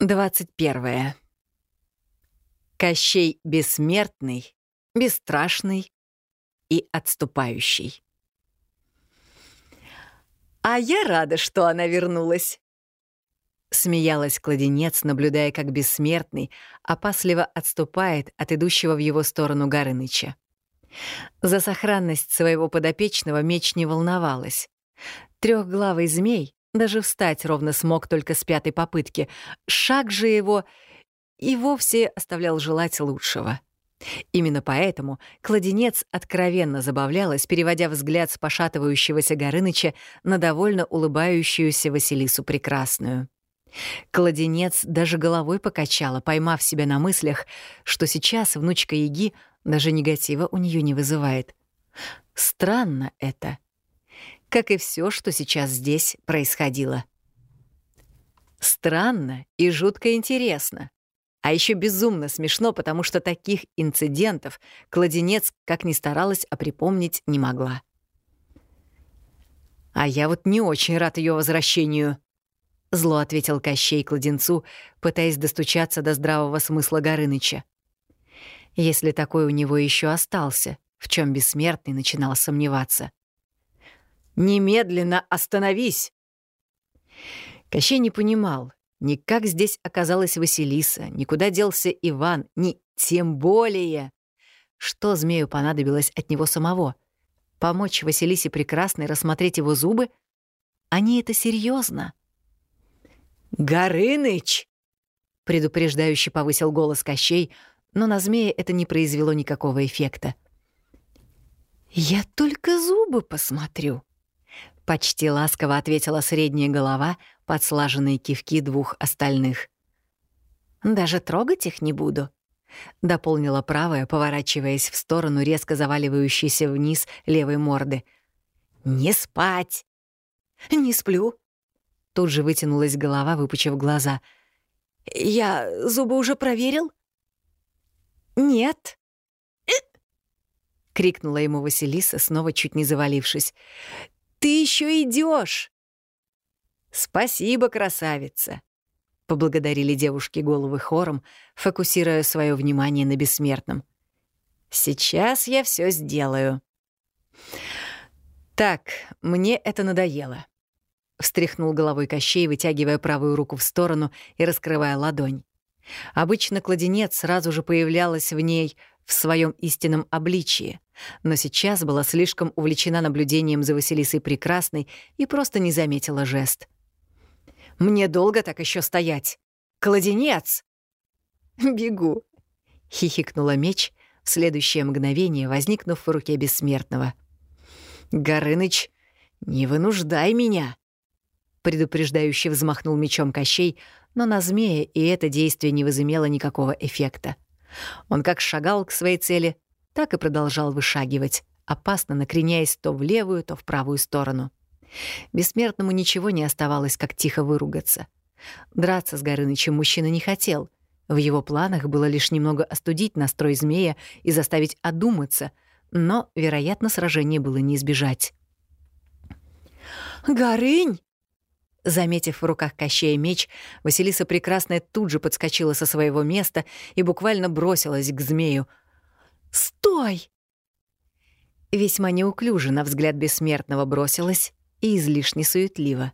21. Кощей бессмертный, бесстрашный и отступающий. «А я рада, что она вернулась!» Смеялась кладенец, наблюдая, как бессмертный опасливо отступает от идущего в его сторону Горыныча. За сохранность своего подопечного меч не волновалась. Трехглавый змей даже встать ровно смог только с пятой попытки. Шаг же его и вовсе оставлял желать лучшего. Именно поэтому кладенец откровенно забавлялась, переводя взгляд с пошатывающегося Горыныча на довольно улыбающуюся Василису Прекрасную. Кладенец даже головой покачала, поймав себя на мыслях, что сейчас внучка Яги даже негатива у нее не вызывает. Странно это как и все, что сейчас здесь происходило. Странно и жутко интересно. А еще безумно смешно, потому что таких инцидентов кладенец, как ни старалась, а припомнить не могла. «А я вот не очень рад ее возвращению», — зло ответил Кощей кладенцу, пытаясь достучаться до здравого смысла Горыныча. Если такой у него еще остался, в чем бессмертный начинал сомневаться. Немедленно остановись!» Кощей не понимал, ни как здесь оказалась Василиса, никуда делся Иван, ни тем более, что змею понадобилось от него самого. Помочь Василисе Прекрасной рассмотреть его зубы? Они это серьезно. «Горыныч!» — предупреждающе повысил голос Кощей, но на змея это не произвело никакого эффекта. «Я только зубы посмотрю», Почти ласково ответила средняя голова под слаженные кивки двух остальных. «Даже трогать их не буду», — дополнила правая, поворачиваясь в сторону резко заваливающейся вниз левой морды. «Не спать!» «Не сплю», — тут же вытянулась голова, выпучив глаза. «Я зубы уже проверил?» «Нет», — крикнула ему Василиса, снова чуть не завалившись. Ты еще идешь. Спасибо, красавица, поблагодарили девушки головы хором, фокусируя свое внимание на бессмертном. Сейчас я все сделаю. Так, мне это надоело. Встряхнул головой Кощей, вытягивая правую руку в сторону и раскрывая ладонь. Обычно кладенец сразу же появлялась в ней в своем истинном обличии, но сейчас была слишком увлечена наблюдением за Василисой Прекрасной и просто не заметила жест. «Мне долго так еще стоять? Кладенец!» «Бегу!» — хихикнула меч, в следующее мгновение возникнув в руке бессмертного. «Горыныч, не вынуждай меня!» Предупреждающе взмахнул мечом Кощей, но на змея и это действие не возымело никакого эффекта. Он как шагал к своей цели, так и продолжал вышагивать, опасно накреняясь то в левую, то в правую сторону. Бессмертному ничего не оставалось, как тихо выругаться. Драться с Горынычем мужчина не хотел. В его планах было лишь немного остудить настрой змея и заставить одуматься, но, вероятно, сражение было не избежать. «Горынь!» Заметив в руках Кощея меч, Василиса Прекрасная тут же подскочила со своего места и буквально бросилась к змею. «Стой!» Весьма неуклюже на взгляд бессмертного бросилась и излишне суетливо.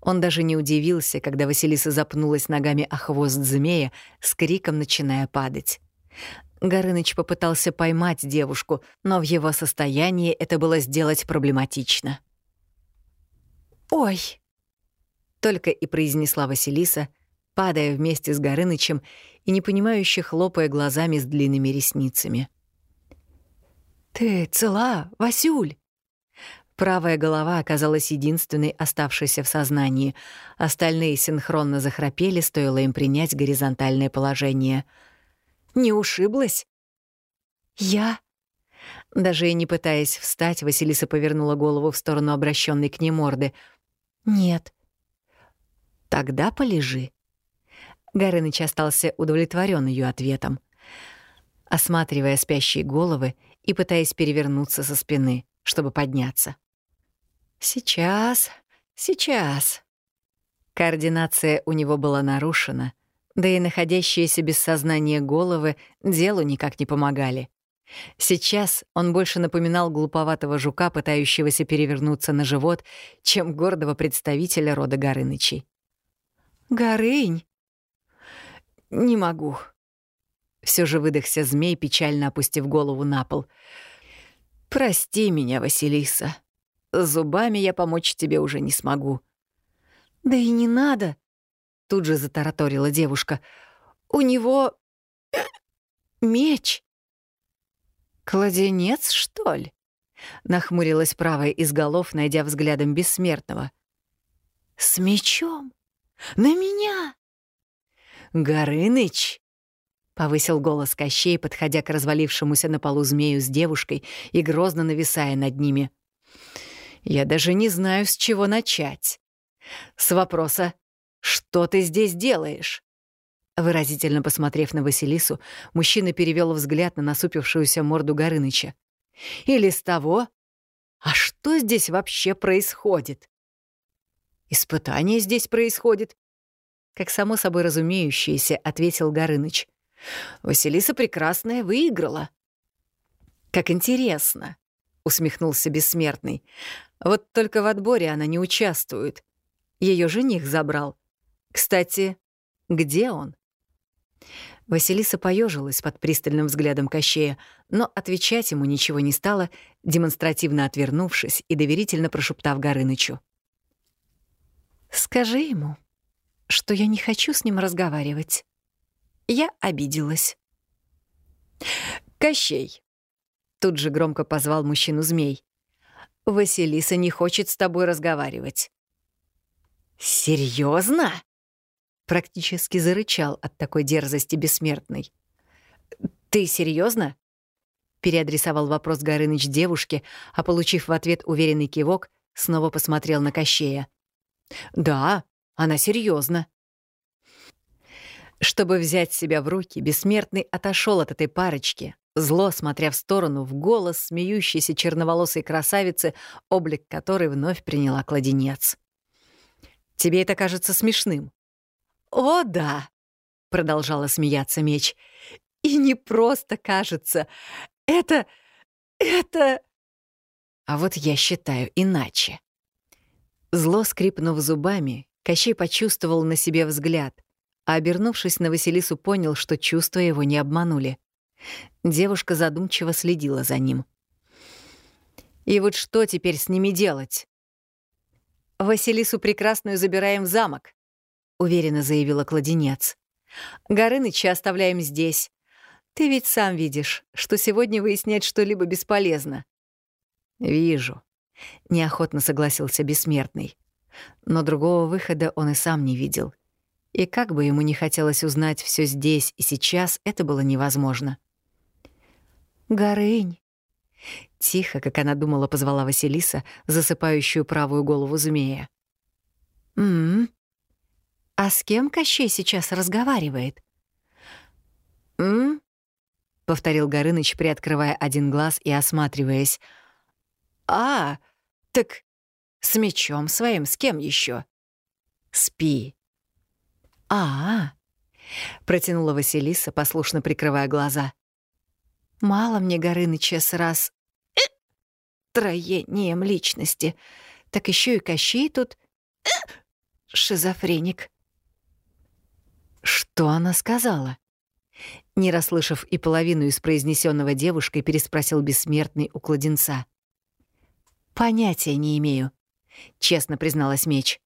Он даже не удивился, когда Василиса запнулась ногами о хвост змея, с криком начиная падать. Горыныч попытался поймать девушку, но в его состоянии это было сделать проблематично. «Ой!» Только и произнесла Василиса, падая вместе с Горынычем и непонимающе хлопая глазами с длинными ресницами. «Ты цела, Васюль?» Правая голова оказалась единственной оставшейся в сознании. Остальные синхронно захрапели, стоило им принять горизонтальное положение. «Не ушиблась?» «Я?» Даже и не пытаясь встать, Василиса повернула голову в сторону обращенной к ней морды. «Нет, Тогда полежи. Горыныч остался удовлетворен ее ответом, осматривая спящие головы и пытаясь перевернуться со спины, чтобы подняться. «Сейчас, сейчас». Координация у него была нарушена, Да и находящиеся без сознания головы делу никак не помогали. Сейчас он больше напоминал глуповатого жука, пытающегося перевернуться на живот, чем гордого представителя рода Горынычей. «Горынь!» «Не могу». Все же выдохся змей, печально опустив голову на пол. «Прости меня, Василиса. Зубами я помочь тебе уже не смогу». «Да и не надо», — тут же затараторила девушка. «У него... меч». «Кладенец, что ли?» — нахмурилась правая из голов, найдя взглядом бессмертного. «С мечом? На меня?» «Горыныч!» — повысил голос Кощей, подходя к развалившемуся на полу змею с девушкой и грозно нависая над ними. «Я даже не знаю, с чего начать. С вопроса «Что ты здесь делаешь?» Выразительно посмотрев на Василису, мужчина перевел взгляд на насупившуюся морду Горыныча. «Или с того? А что здесь вообще происходит?» «Испытание здесь происходит», — как само собой разумеющееся, ответил Горыныч. «Василиса Прекрасная выиграла». «Как интересно», — усмехнулся Бессмертный. «Вот только в отборе она не участвует. Ее жених забрал. Кстати, где он?» Василиса поежилась под пристальным взглядом Кощея, но отвечать ему ничего не стала, демонстративно отвернувшись и доверительно прошептав Горынычу. «Скажи ему, что я не хочу с ним разговаривать. Я обиделась». «Кощей!» — тут же громко позвал мужчину змей. «Василиса не хочет с тобой разговаривать». «Серьезно?» Практически зарычал от такой дерзости бессмертный. «Ты серьезно? Переадресовал вопрос Горыныч девушке, а, получив в ответ уверенный кивок, снова посмотрел на Кощея. «Да, она серьезно. Чтобы взять себя в руки, бессмертный отошел от этой парочки, зло смотря в сторону, в голос смеющейся черноволосой красавицы, облик которой вновь приняла кладенец. «Тебе это кажется смешным?» «О, да!» — продолжала смеяться меч. «И не просто кажется. Это... это...» А вот я считаю иначе. Зло скрипнув зубами, Кощей почувствовал на себе взгляд, а, обернувшись на Василису, понял, что чувства его не обманули. Девушка задумчиво следила за ним. «И вот что теперь с ними делать?» «Василису Прекрасную забираем в замок», — уверенно заявила кладенец. «Горыныча оставляем здесь. Ты ведь сам видишь, что сегодня выяснять что-либо бесполезно». «Вижу», — неохотно согласился бессмертный. Но другого выхода он и сам не видел. И как бы ему не хотелось узнать все здесь и сейчас, это было невозможно. «Горынь!» Тихо, как она думала, позвала Василиса, засыпающую правую голову змея. «М-м, а с кем Кощей сейчас разговаривает? «М?» — повторил Горыныч, приоткрывая один глаз и осматриваясь. «А, так с мечом своим с кем еще? «Спи». «А, протянула Василиса, послушно прикрывая глаза. «Мало мне Горыныча с раз... Э, троением личности. Так еще и Кощей тут... Э, шизофреник». Что она сказала? Не расслышав и половину из произнесенного девушкой, переспросил бессмертный у кладенца. «Понятия не имею», — честно призналась меч.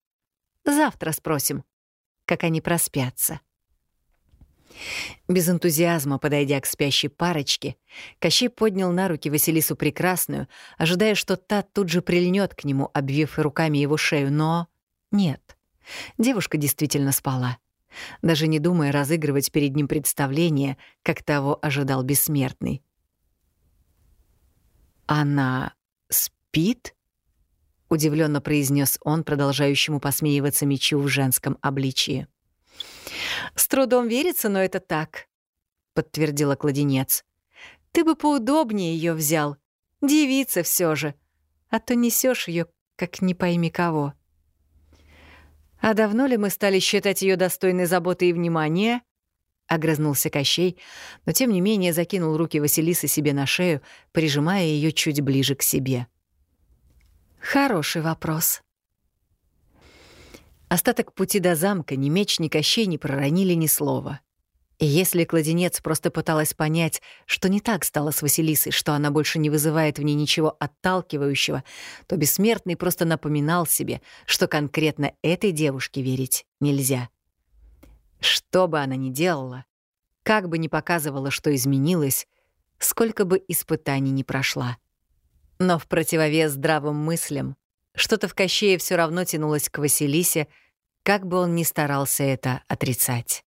«Завтра спросим, как они проспятся». Без энтузиазма, подойдя к спящей парочке, Кощей поднял на руки Василису Прекрасную, ожидая, что та тут же прильнет к нему, обвив руками его шею, но нет. Девушка действительно спала даже не думая разыгрывать перед ним представление, как того ожидал бессмертный. «Она спит?» — удивленно произнес он, продолжающему посмеиваться мечу в женском обличии. «С трудом верится, но это так», — подтвердила кладенец. «Ты бы поудобнее ее взял. Девица все же. А то несешь ее, как не пойми кого». «А давно ли мы стали считать ее достойной заботы и внимания?» — огрызнулся Кощей, но тем не менее закинул руки Василисы себе на шею, прижимая ее чуть ближе к себе. «Хороший вопрос». Остаток пути до замка ни меч, ни Кощей не проронили ни слова. И если кладенец просто пыталась понять, что не так стало с Василисой, что она больше не вызывает в ней ничего отталкивающего, то бессмертный просто напоминал себе, что конкретно этой девушке верить нельзя. Что бы она ни делала, как бы ни показывала, что изменилось, сколько бы испытаний ни прошла. Но в противовес здравым мыслям что-то в Кощее все равно тянулось к Василисе, как бы он ни старался это отрицать.